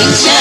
Yeah.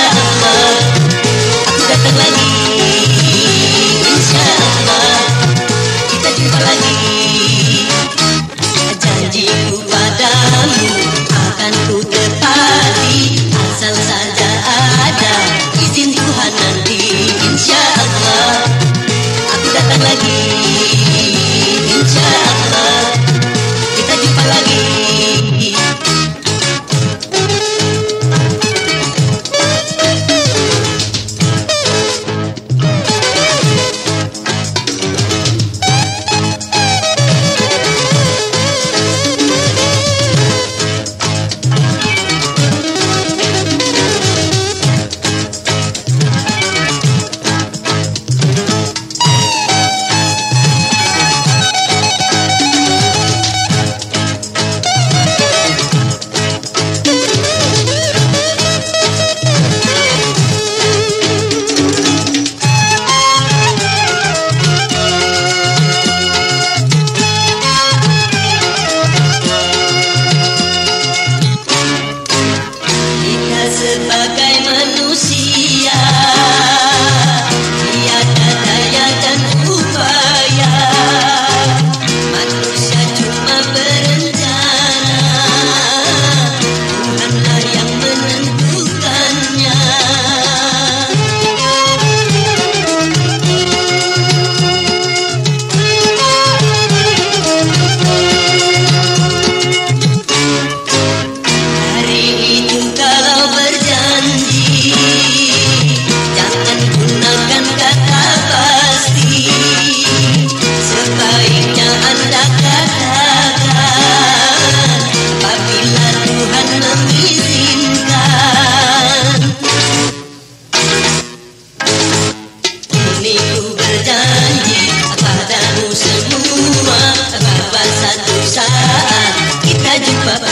Pula